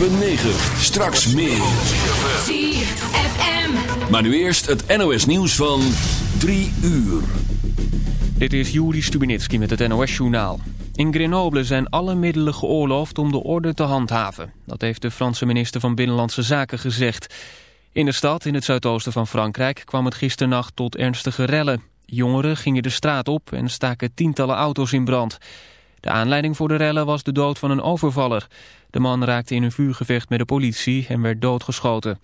9. Straks meer. ZFM. Maar nu eerst het NOS nieuws van 3 uur. Dit is Juri Stubinitski met het NOS-journaal. In Grenoble zijn alle middelen geoorloofd om de orde te handhaven. Dat heeft de Franse minister van Binnenlandse Zaken gezegd. In de stad, in het zuidoosten van Frankrijk, kwam het gisternacht tot ernstige rellen. Jongeren gingen de straat op en staken tientallen auto's in brand. De aanleiding voor de rellen was de dood van een overvaller. De man raakte in een vuurgevecht met de politie en werd doodgeschoten.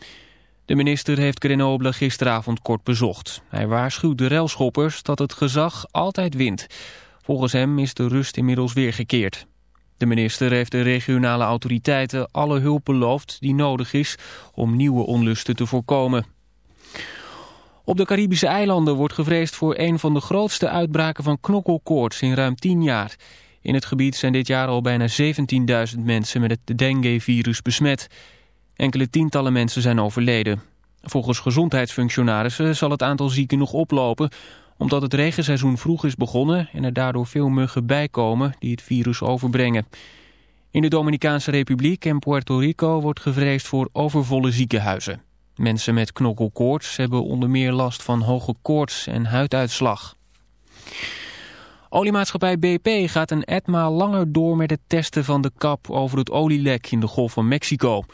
De minister heeft Grenoble gisteravond kort bezocht. Hij waarschuwt de relschoppers dat het gezag altijd wint. Volgens hem is de rust inmiddels weergekeerd. De minister heeft de regionale autoriteiten alle hulp beloofd die nodig is om nieuwe onlusten te voorkomen. Op de Caribische eilanden wordt gevreesd voor een van de grootste uitbraken van knokkelkoorts in ruim 10 jaar. In het gebied zijn dit jaar al bijna 17.000 mensen met het dengue-virus besmet. Enkele tientallen mensen zijn overleden. Volgens gezondheidsfunctionarissen zal het aantal zieken nog oplopen... omdat het regenseizoen vroeg is begonnen en er daardoor veel muggen bijkomen die het virus overbrengen. In de Dominicaanse Republiek en Puerto Rico wordt gevreesd voor overvolle ziekenhuizen. Mensen met knokkelkoorts hebben onder meer last van hoge koorts en huiduitslag. Oliemaatschappij BP gaat een etmaal langer door met het testen van de kap over het olielek in de Golf van Mexico.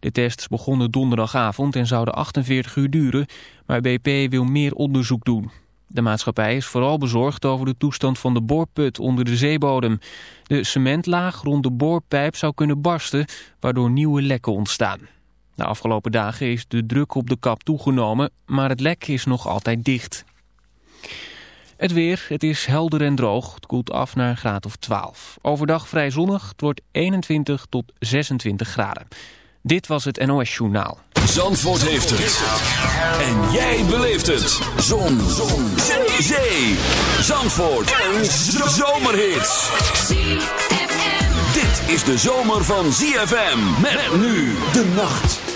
De tests begonnen donderdagavond en zouden 48 uur duren, maar BP wil meer onderzoek doen. De maatschappij is vooral bezorgd over de toestand van de boorput onder de zeebodem. De cementlaag rond de boorpijp zou kunnen barsten, waardoor nieuwe lekken ontstaan. De afgelopen dagen is de druk op de kap toegenomen, maar het lek is nog altijd dicht. Het weer, het is helder en droog. Het koelt af naar een graad of 12. Overdag vrij zonnig, het wordt 21 tot 26 graden. Dit was het NOS Journaal. Zandvoort heeft het. En jij beleeft het. Zon. Zon. Zee. Zandvoort. Een zomerhit. Dit is de zomer van ZFM. Met nu de nacht.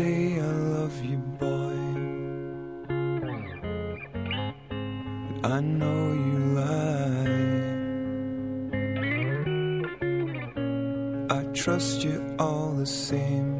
say I love you, boy. But I know you lie. I trust you all the same.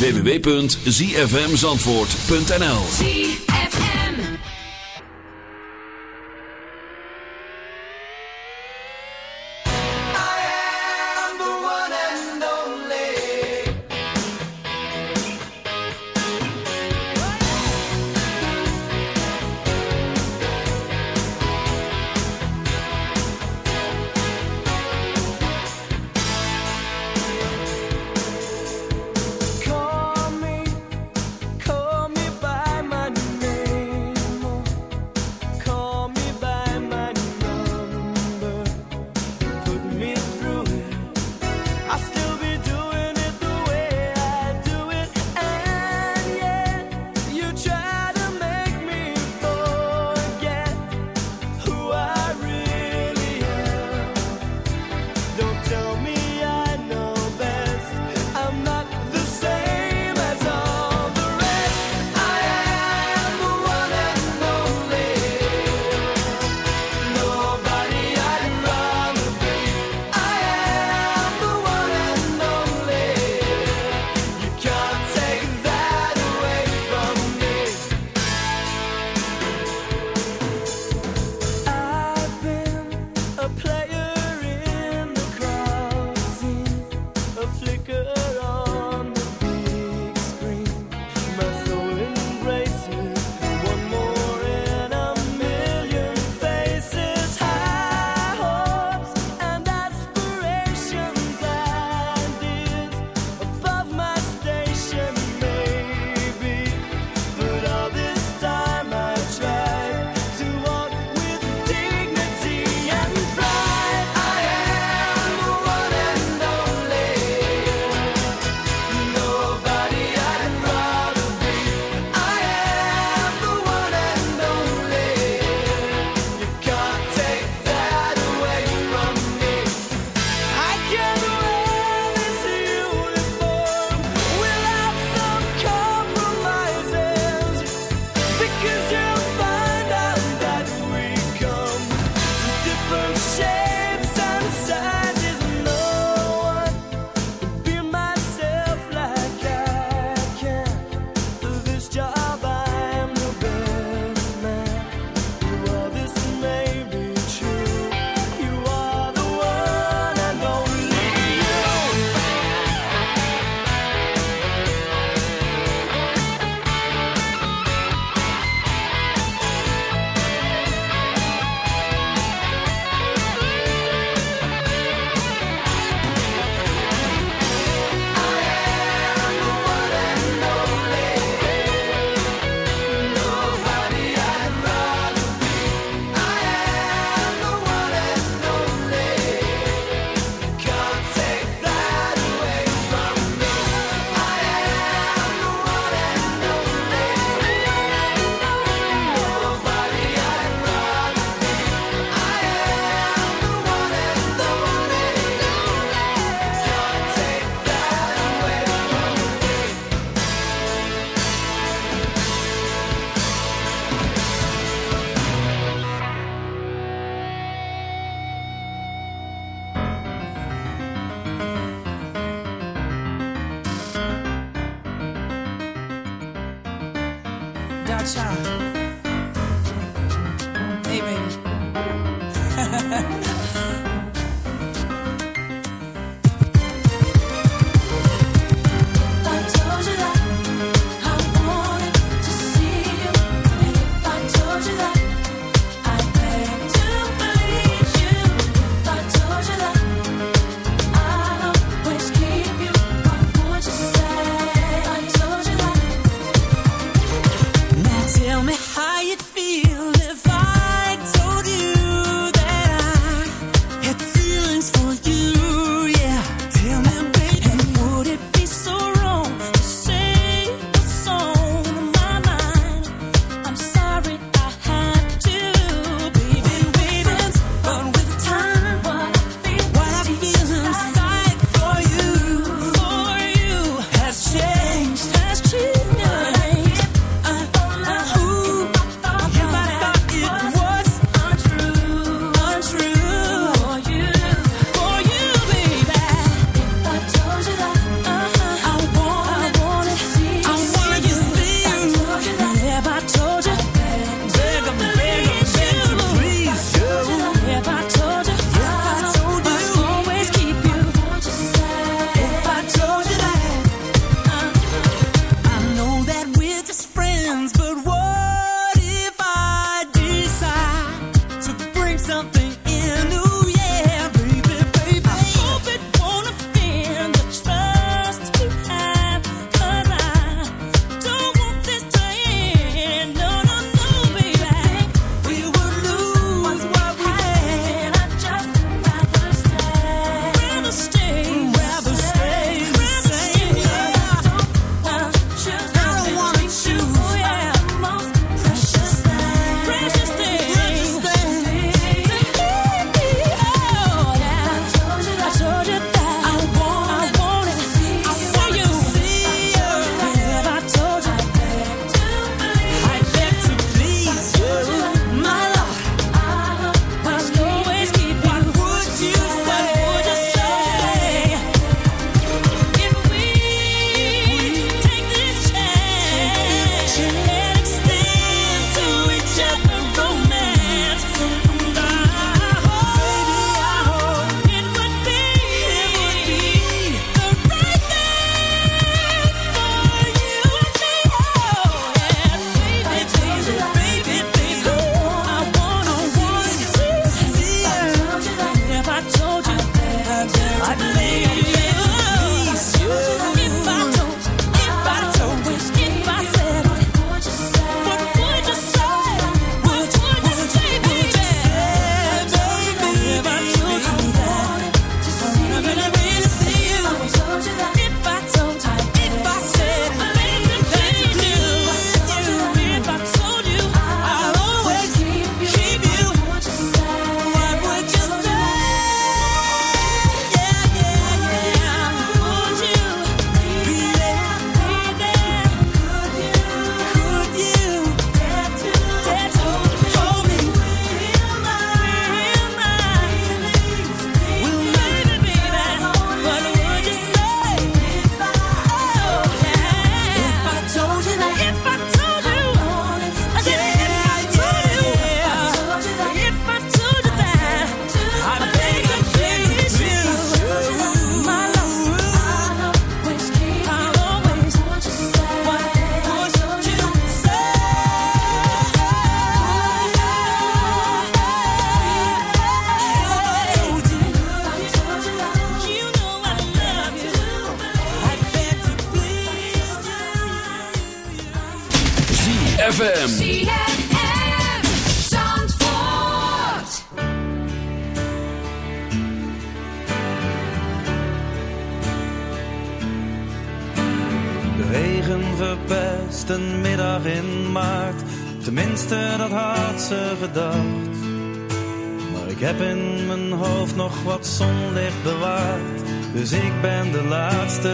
www.zfmzandvoort.nl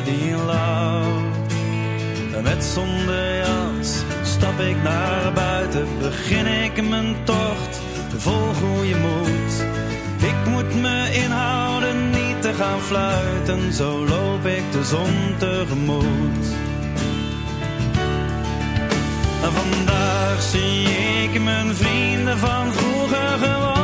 die. Met zonder jas stap ik naar buiten, begin ik mijn tocht. vol goede moed. Ik moet me inhouden, niet te gaan fluiten. Zo loop ik de zon tegemoet. Vandaag zie ik mijn vrienden van vroeger gewoon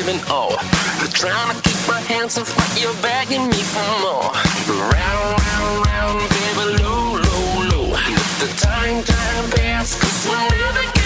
giving all. Trying to keep my hands off, but you're begging me for more. Round, round, round, baby, low, low, low. The time, time pass, cause we're never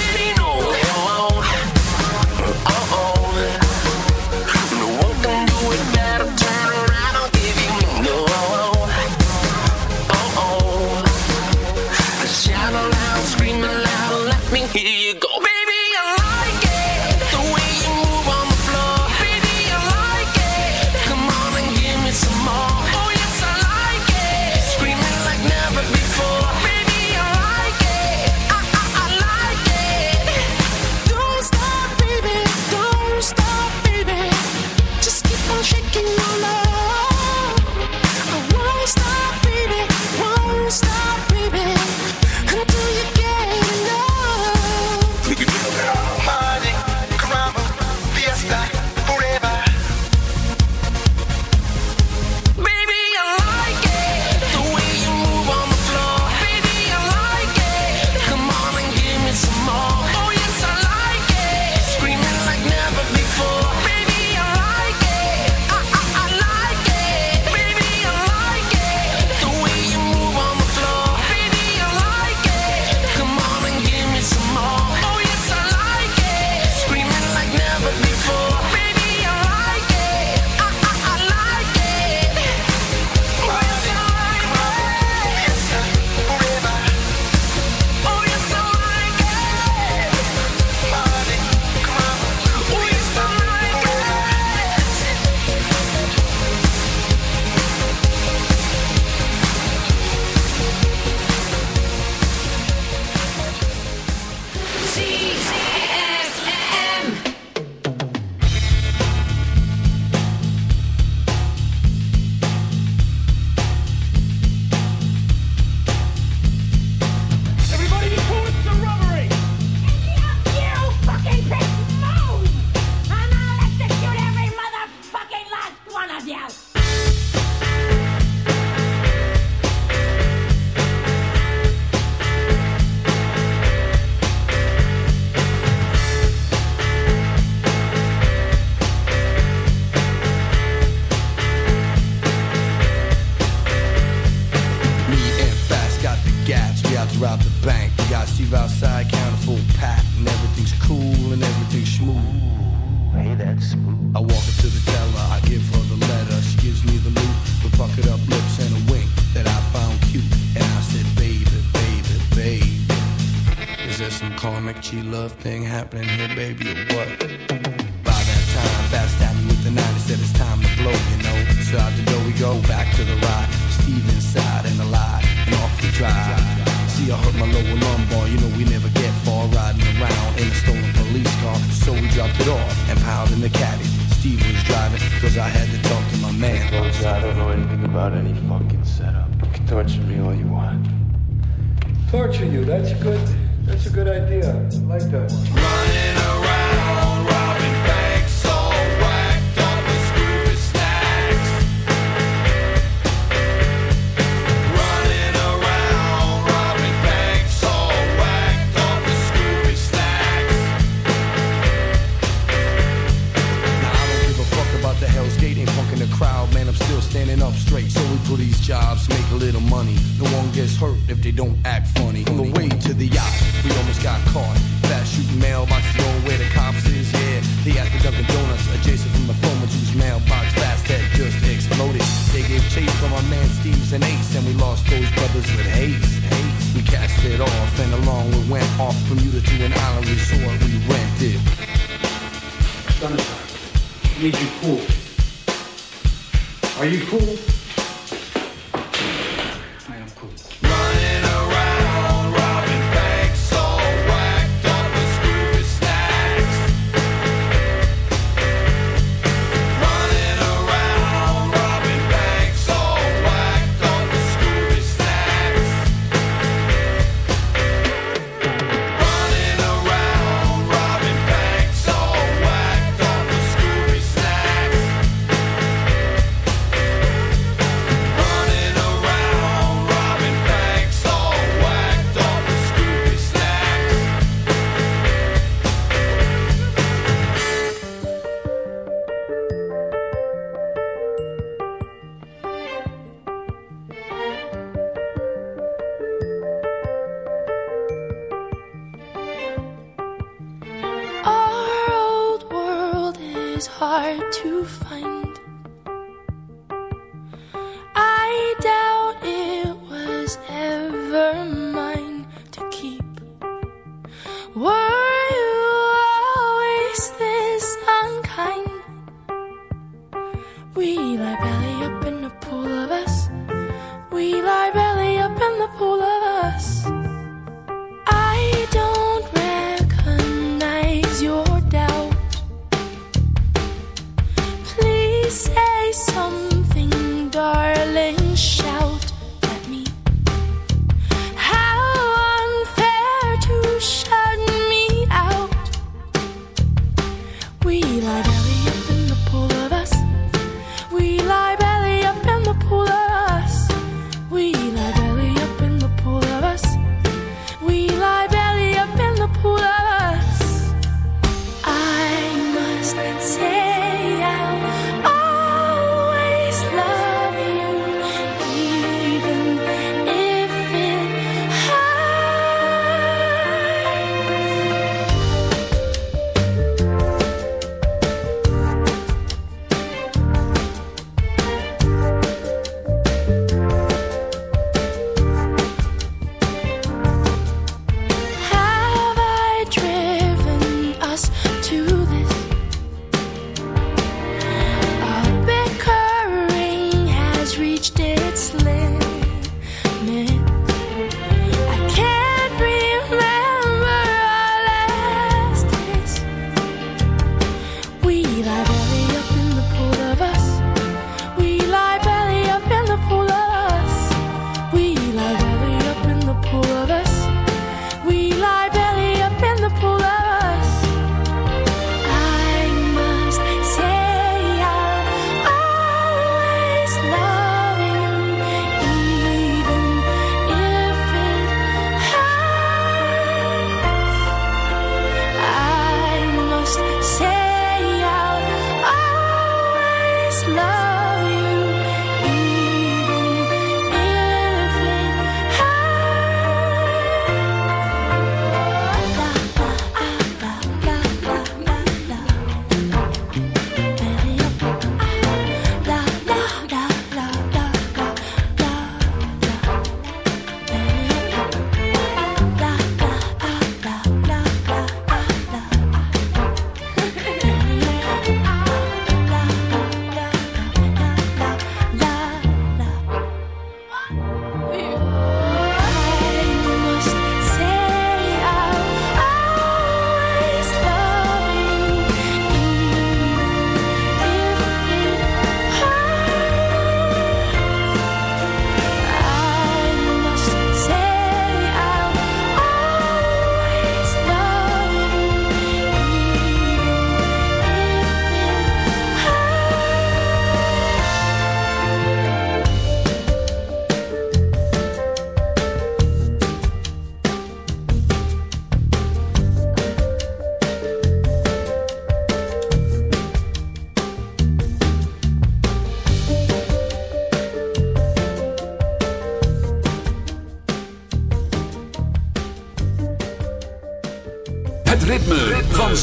thing happening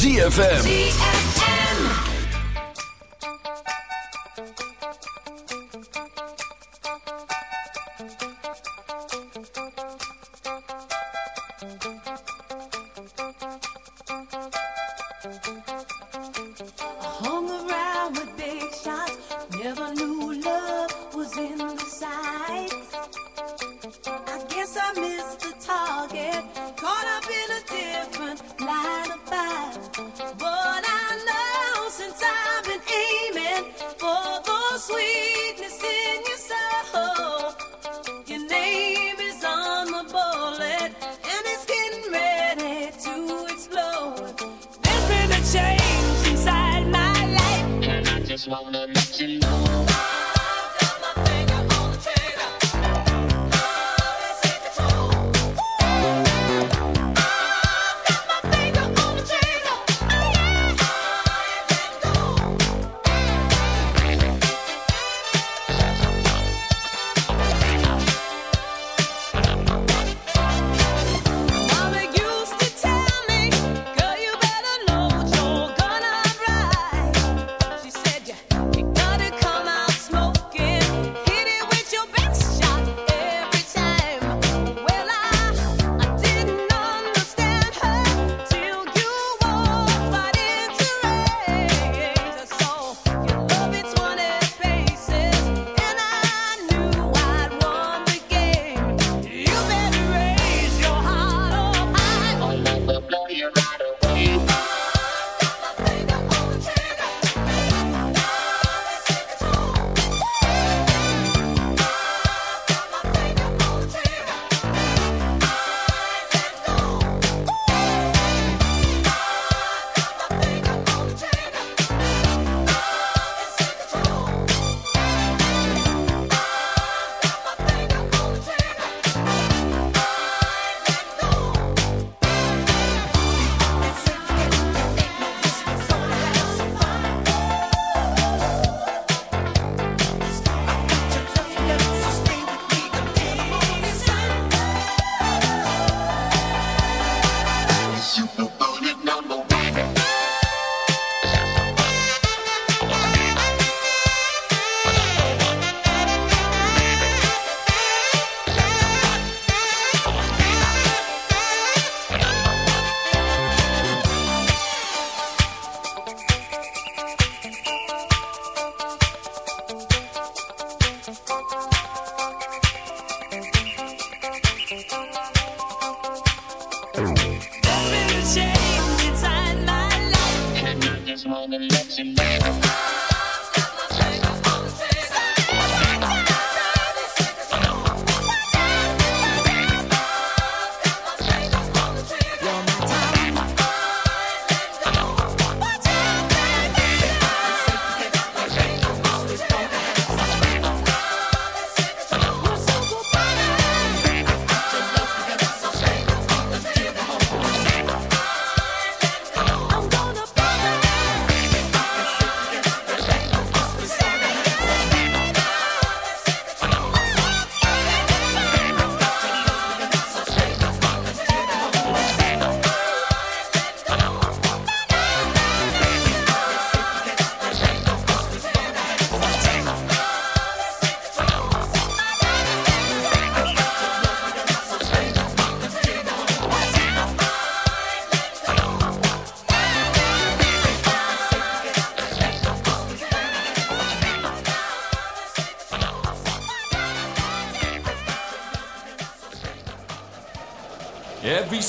ZFM.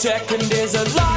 second is a lie.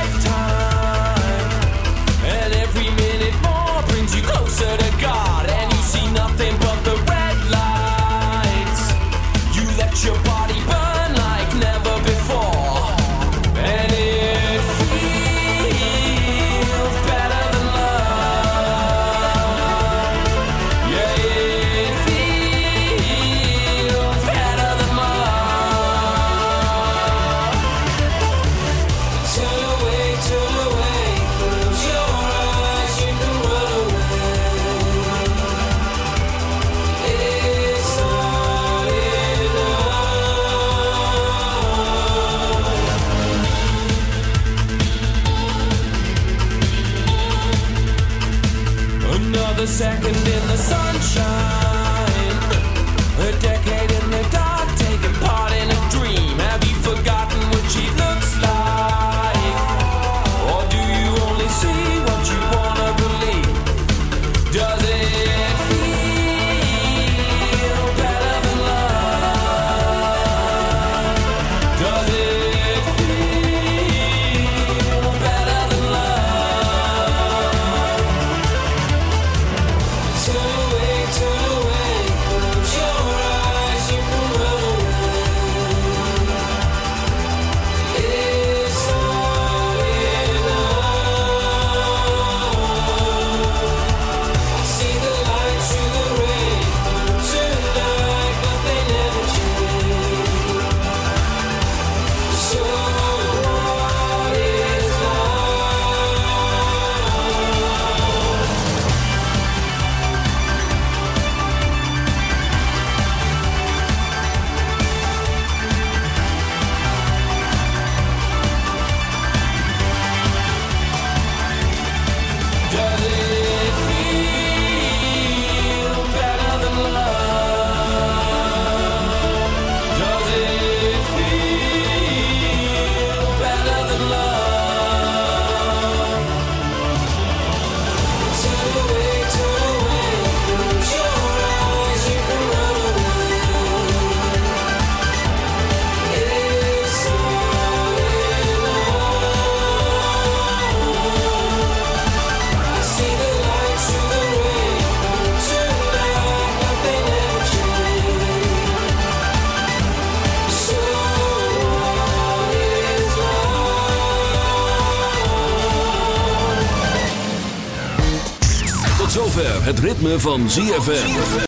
Van ZFM.